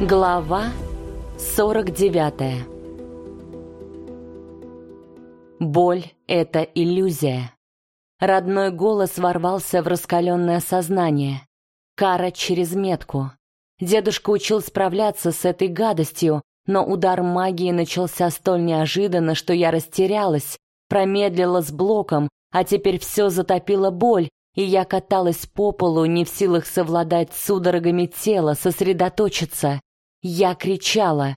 Глава 49 Боль — это иллюзия. Родной голос ворвался в раскаленное сознание. Кара через метку. Дедушка учил справляться с этой гадостью, но удар магии начался столь неожиданно, что я растерялась, промедлила с блоком, а теперь все затопила боль, и я каталась по полу, не в силах совладать с судорогами тела, сосредоточиться. Я кричала.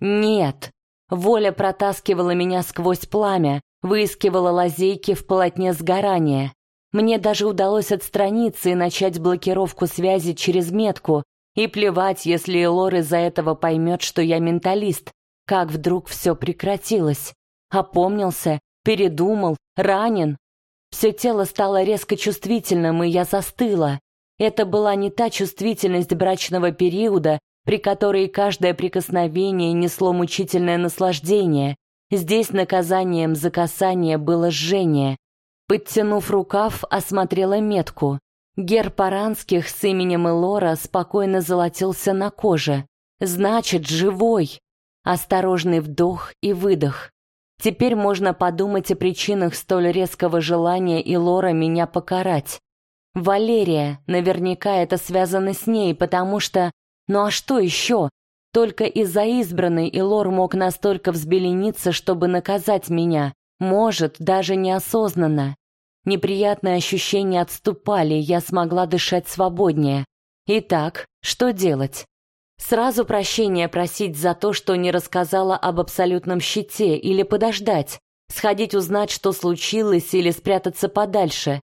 «Нет!» Воля протаскивала меня сквозь пламя, выискивала лазейки в полотне сгорания. Мне даже удалось отстраниться и начать блокировку связи через метку. И плевать, если Элор из-за этого поймет, что я менталист. Как вдруг все прекратилось. Опомнился, передумал, ранен. Все тело стало резко чувствительным, и я застыла. Это была не та чувствительность брачного периода, при которой каждое прикосновение несло мучительное наслаждение. Здесь наказанием за касание было жжение. Подтянув рукав, осмотрела метку. Герб Аранских с именем Элора спокойно золотился на коже. Значит, живой. Осторожный вдох и выдох. Теперь можно подумать о причинах столь резкого желания Илора меня покарать. Валерия, наверняка это связано с ней, потому что ну а что еще? Только из-за избранной Илор мог настолько взбелениться, чтобы наказать меня. Может, даже неосознанно. Неприятные ощущения отступали, я смогла дышать свободнее. Итак, что делать? Сразу прощения просить за то, что не рассказала об абсолютном щите, или подождать, сходить узнать, что случилось, или спрятаться подальше.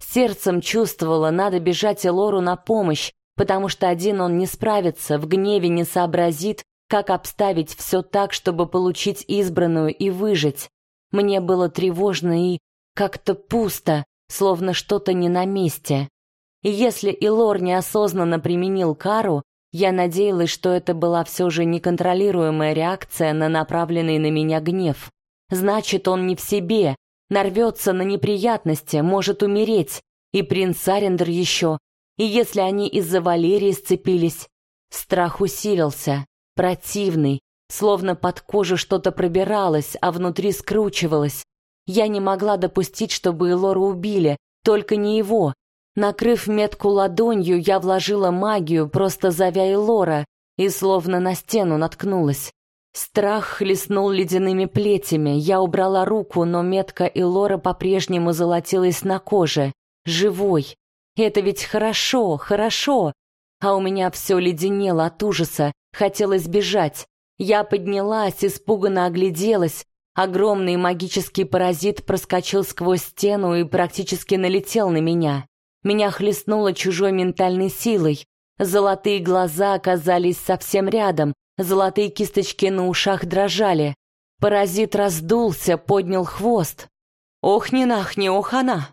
Сердцем чувствовала, надо бежать Элору на помощь, потому что один он не справится, в гневе не сообразит, как обставить все так, чтобы получить избранную и выжить. Мне было тревожно и как-то пусто, словно что-то не на месте. И если Илор неосознанно применил кару, я надеялась, что это была все же неконтролируемая реакция на направленный на меня гнев. Значит, он не в себе, нарвется на неприятности, может умереть. И принц Арендер еще, и если они из-за Валерии сцепились, страх усилился, противный, словно под кожу что-то пробиралось, а внутри скручивалось. Я не могла допустить, чтобы Элора убили, только не его. Накрыв метку ладонью, я вложила магию, просто зовя Элора, и словно на стену наткнулась. Страх хлестнул ледяными плетями, я убрала руку, но метка Элора по-прежнему золотилась на коже. Живой. Это ведь хорошо, хорошо. А у меня все леденело от ужаса, хотелось бежать. Я поднялась, испуганно огляделась. Огромный магический паразит проскочил сквозь стену и практически налетел на меня. Меня хлестнуло чужой ментальной силой. Золотые глаза оказались совсем рядом, золотые кисточки на ушах дрожали. Паразит раздулся, поднял хвост. «Ох, не нахни, ох она!»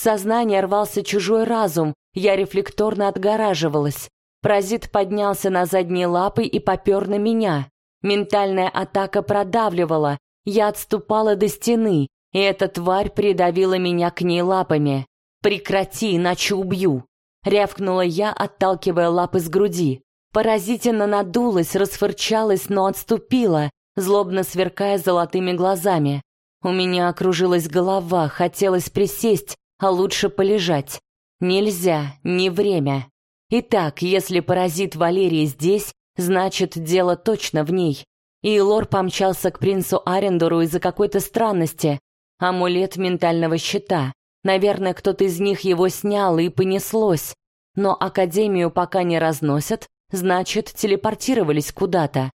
Сознание рвался чужой разум, я рефлекторно отгораживалась. Паразит поднялся на задние лапы и попер на меня. Ментальная атака продавливала, я отступала до стены, и эта тварь придавила меня к ней лапами. «Прекрати, иначе убью!» — рявкнула я, отталкивая лапы с груди. Поразительно надулась, расфырчалась, но отступила, злобно сверкая золотыми глазами. У меня окружилась голова, хотелось присесть, а лучше полежать. Нельзя, не время. Итак, если паразит Валерии здесь, значит, дело точно в ней. И Лор помчался к принцу Арендору из-за какой-то странности. Амулет ментального щита. Наверное, кто-то из них его снял и понеслось. Но Академию пока не разносят, значит, телепортировались куда-то.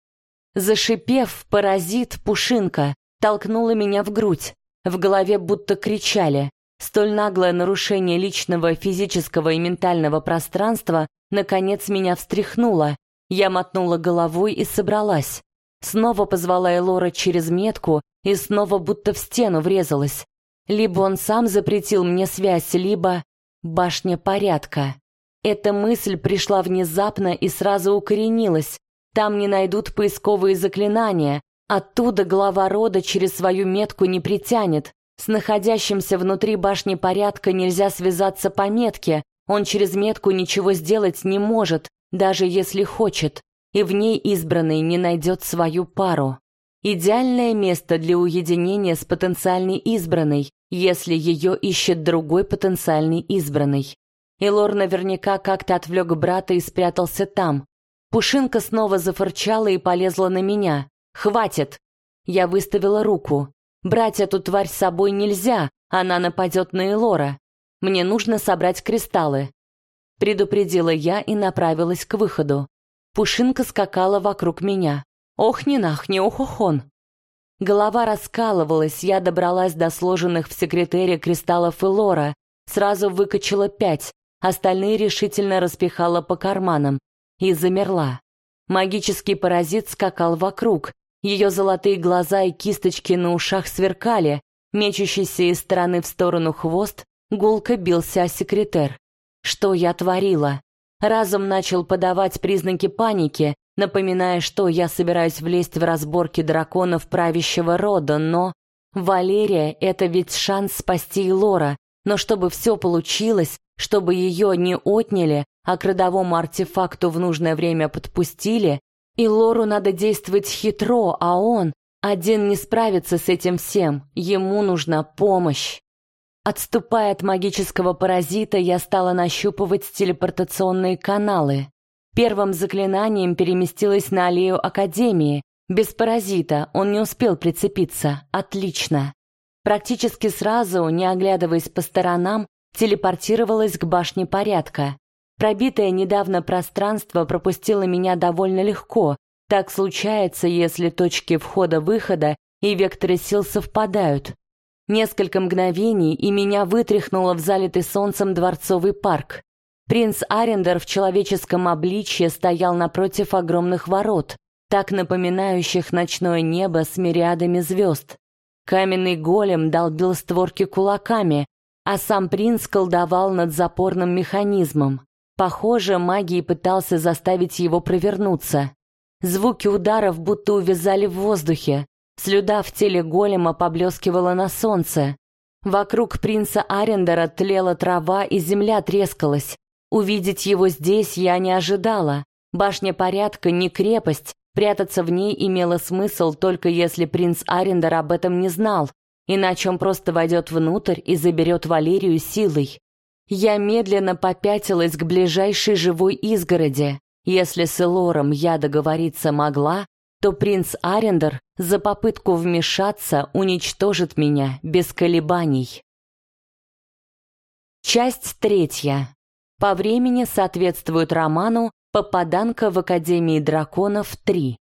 Зашипев, паразит, пушинка, толкнула меня в грудь. В голове будто кричали. Столь наглое нарушение личного физического и ментального пространства наконец меня встряхнуло. Я мотнула головой и собралась. Снова позвала Элора через метку и снова будто в стену врезалась. Либо он сам запретил мне связь, либо башня порядка. Эта мысль пришла внезапно и сразу укоренилась. Там не найдут поисковые заклинания. Оттуда глава рода через свою метку не притянет. С находящимся внутри башни порядка нельзя связаться по метке, он через метку ничего сделать не может, даже если хочет. и в ней избранный не найдет свою пару. Идеальное место для уединения с потенциальной избранной, если ее ищет другой потенциальный избранный. Илор наверняка как-то отвлек брата и спрятался там. Пушинка снова зафырчала и полезла на меня. «Хватит!» Я выставила руку. «Брать эту тварь с собой нельзя, она нападет на Элора. Мне нужно собрать кристаллы». Предупредила я и направилась к выходу. Пушинка скакала вокруг меня. «Ох, не нах, не охохон!» Голова раскалывалась, я добралась до сложенных в секретере кристаллов Элора, сразу выкачала пять, остальные решительно распихала по карманам и замерла. Магический паразит скакал вокруг, ее золотые глаза и кисточки на ушах сверкали, мечущийся из стороны в сторону хвост гулко бился о секретер. Что я творила? Разум начал подавать признаки паники, напоминая, что я собираюсь влезть в разборки драконов правящего рода, но... Валерия — это ведь шанс спасти Лора, но чтобы все получилось, чтобы ее не отняли, а к родовому артефакту в нужное время подпустили, и Лору надо действовать хитро, а он один не справится с этим всем, ему нужна помощь. Отступая от магического паразита, я стала нащупывать телепортационные каналы. Первым заклинанием переместилась на аллею Академии. Без паразита он не успел прицепиться. Отлично. Практически сразу, не оглядываясь по сторонам, телепортировалась к башне порядка. Пробитое недавно пространство пропустило меня довольно легко. Так случается, если точки входа-выхода и векторы сил совпадают. Несколько мгновений, и меня вытряхнуло в залитый солнцем дворцовый парк. Принц Арендер в человеческом обличье стоял напротив огромных ворот, так напоминающих ночное небо с мириадами звезд. Каменный голем долбил створки кулаками, а сам принц колдовал над запорным механизмом. Похоже, магией пытался заставить его провернуться. Звуки ударов будто увязали в воздухе. Слюда в теле голема поблескивала на солнце. Вокруг принца Арендера тлела трава и земля трескалась. Увидеть его здесь я не ожидала. Башня порядка не крепость, прятаться в ней имело смысл только если принц Арендер об этом не знал, иначе он просто войдет внутрь и заберет Валерию силой. Я медленно попятилась к ближайшей живой изгороди. Если с Элором я договориться могла, то принц Арендер за попытку вмешаться уничтожит меня без колебаний. Часть третья. По времени соответствует роману «Попаданка в Академии драконов 3».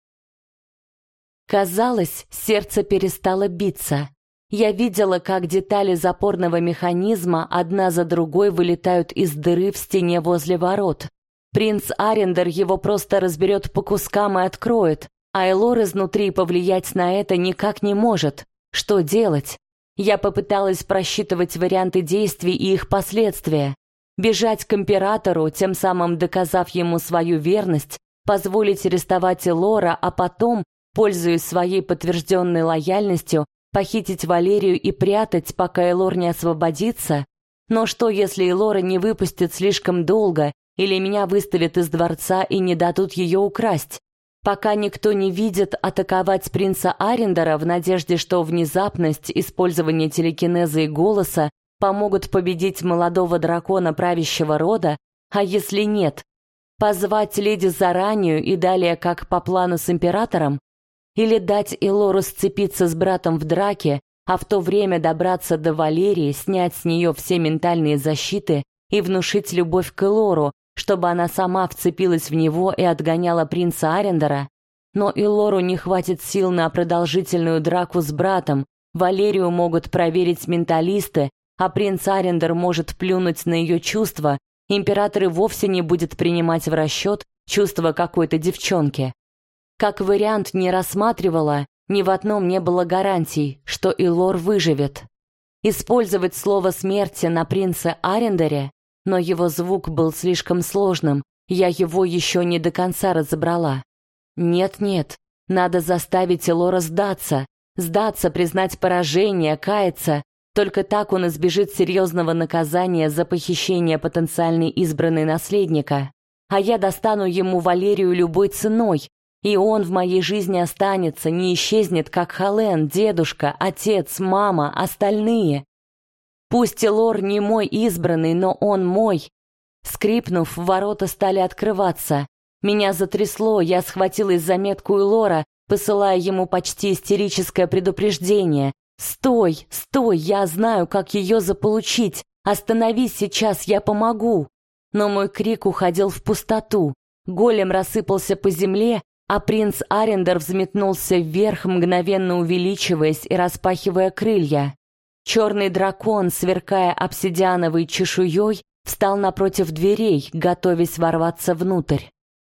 Казалось, сердце перестало биться. Я видела, как детали запорного механизма одна за другой вылетают из дыры в стене возле ворот. Принц Арендер его просто разберет по кускам и откроет, а Элор изнутри повлиять на это никак не может. Что делать? Я попыталась просчитывать варианты действий и их последствия. Бежать к императору, тем самым доказав ему свою верность, позволить арестовать Элора, а потом, пользуясь своей подтвержденной лояльностью, Похитить Валерию и прятать, пока Элор не освободится? Но что, если Элора не выпустит слишком долго, или меня выставят из дворца и не дадут ее украсть? Пока никто не видит атаковать принца Арендера в надежде, что внезапность, использование телекинеза и голоса помогут победить молодого дракона правящего рода, а если нет? Позвать леди заранее и далее как по плану с императором? Или дать Элору сцепиться с братом в драке, а в то время добраться до Валерии, снять с нее все ментальные защиты и внушить любовь к Элору, чтобы она сама вцепилась в него и отгоняла принца Арендера. Но Элору не хватит сил на продолжительную драку с братом, Валерию могут проверить менталисты, а принц Арендер может плюнуть на ее чувства, император и вовсе не будет принимать в расчет чувства какой-то девчонки. Как вариант не рассматривала, ни в одном не было гарантий, что Илор выживет. Использовать слово смерти на принце Арендере, но его звук был слишком сложным, я его еще не до конца разобрала. Нет-нет, надо заставить Илора сдаться, сдаться, признать поражение, каяться. Только так он избежит серьезного наказания за похищение потенциальной избранной наследника. а я достану ему Валерию любой ценой, и он в моей жизни останется, не исчезнет, как Хален, дедушка, отец, мама, остальные. Пусть Лор не мой избранный, но он мой. Скрипнув, ворота стали открываться. Меня затрясло, я схватилась за метку Лора, посылая ему почти истерическое предупреждение. «Стой, стой, я знаю, как ее заполучить. Остановись сейчас, я помогу!» Но мой крик уходил в пустоту. Голем рассыпался по земле, а принц Арендер взметнулся вверх, мгновенно увеличиваясь и распахивая крылья. Черный дракон, сверкая обсидиановой чешуей, встал напротив дверей, готовясь ворваться внутрь.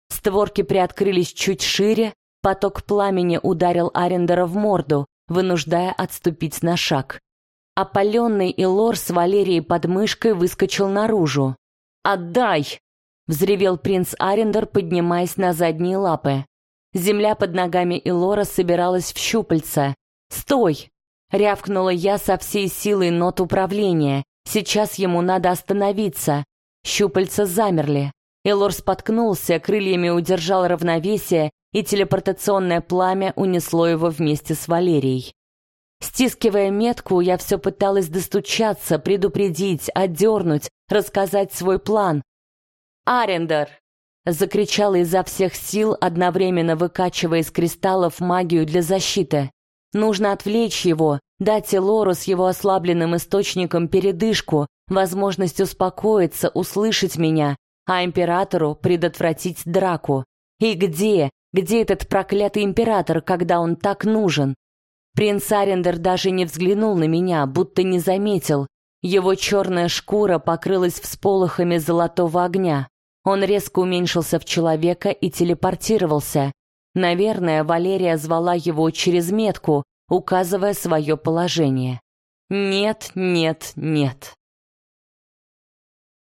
Створки приоткрылись чуть шире, поток пламени ударил Арендера в морду, вынуждая отступить на шаг. Опаленный Илор с Валерией под мышкой выскочил наружу. «Отдай!» — взревел принц Арендер, поднимаясь на задние лапы. Земля под ногами Илора собиралась в щупальца. «Стой!» — рявкнула я со всей силой нот управления. «Сейчас ему надо остановиться!» Щупальца замерли. Илор споткнулся, крыльями удержал равновесие, и телепортационное пламя унесло его вместе с Валерией. Стискивая метку, я все пыталась достучаться, предупредить, отдернуть, рассказать свой план. «Арендер!» — закричала изо всех сил, одновременно выкачивая из кристаллов магию для защиты. «Нужно отвлечь его, дать Элору с его ослабленным источником передышку, возможность успокоиться, услышать меня, а императору предотвратить драку. И где, где этот проклятый император, когда он так нужен? Принц Арендер даже не взглянул на меня, будто не заметил. Его черная шкура покрылась всполохами золотого огня. Он резко уменьшился в человека и телепортировался. Наверное, Валерия звала его через метку, указывая свое положение. Нет, нет, нет.